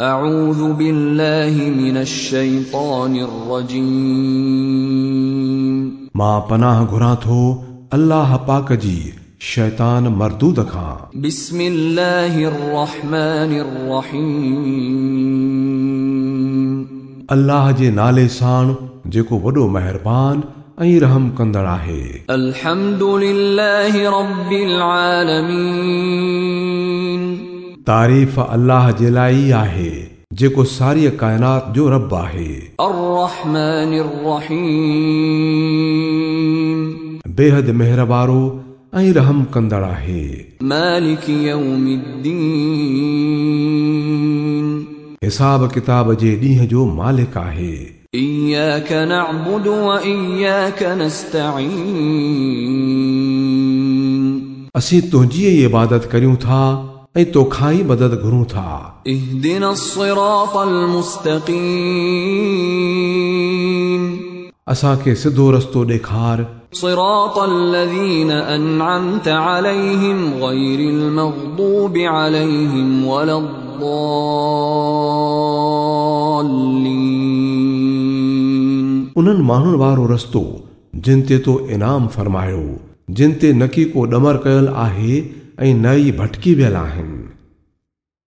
أعوذ بالله من الشيطان الرجيم मां पनाह घुरां थो अल्लाह पाक जी शैतान मरदूद खां بسم الله الرحمن الرحيم अल्लाह जे नाले साण जेको वॾो महिरबान ऐं रहम कंदड़ आहे الحمد لله رب العالمين तारीफ़ अल्लाह जे लाइ ई आहे जेको सारी काइनात जो रब आहे الرحمن الرحيم बेहद महिरबारो ऐं रहम कंदड़ आहे مالك يوم الدين हिसाब किताब जे ॾींहं जो मालिक आहे إياك نعبد وإياك نستعين असीं तुंहिंजी ई इबादत करियूं था ऐं तोखां ई मदद घुरूं था اهدنا الصراط المستقيم असांखे सिधो रस्तो ॾेखार صراط الذين أنعمت عليهم غير المغضوب عليهم ولا الضالين उन्हनि माण्हुनि वारो रस्तो जिन ते तो इनाम फरमायो जिन ते न की को ॾमर कयल आहे ऐं न ई भटकी वियल आहिनि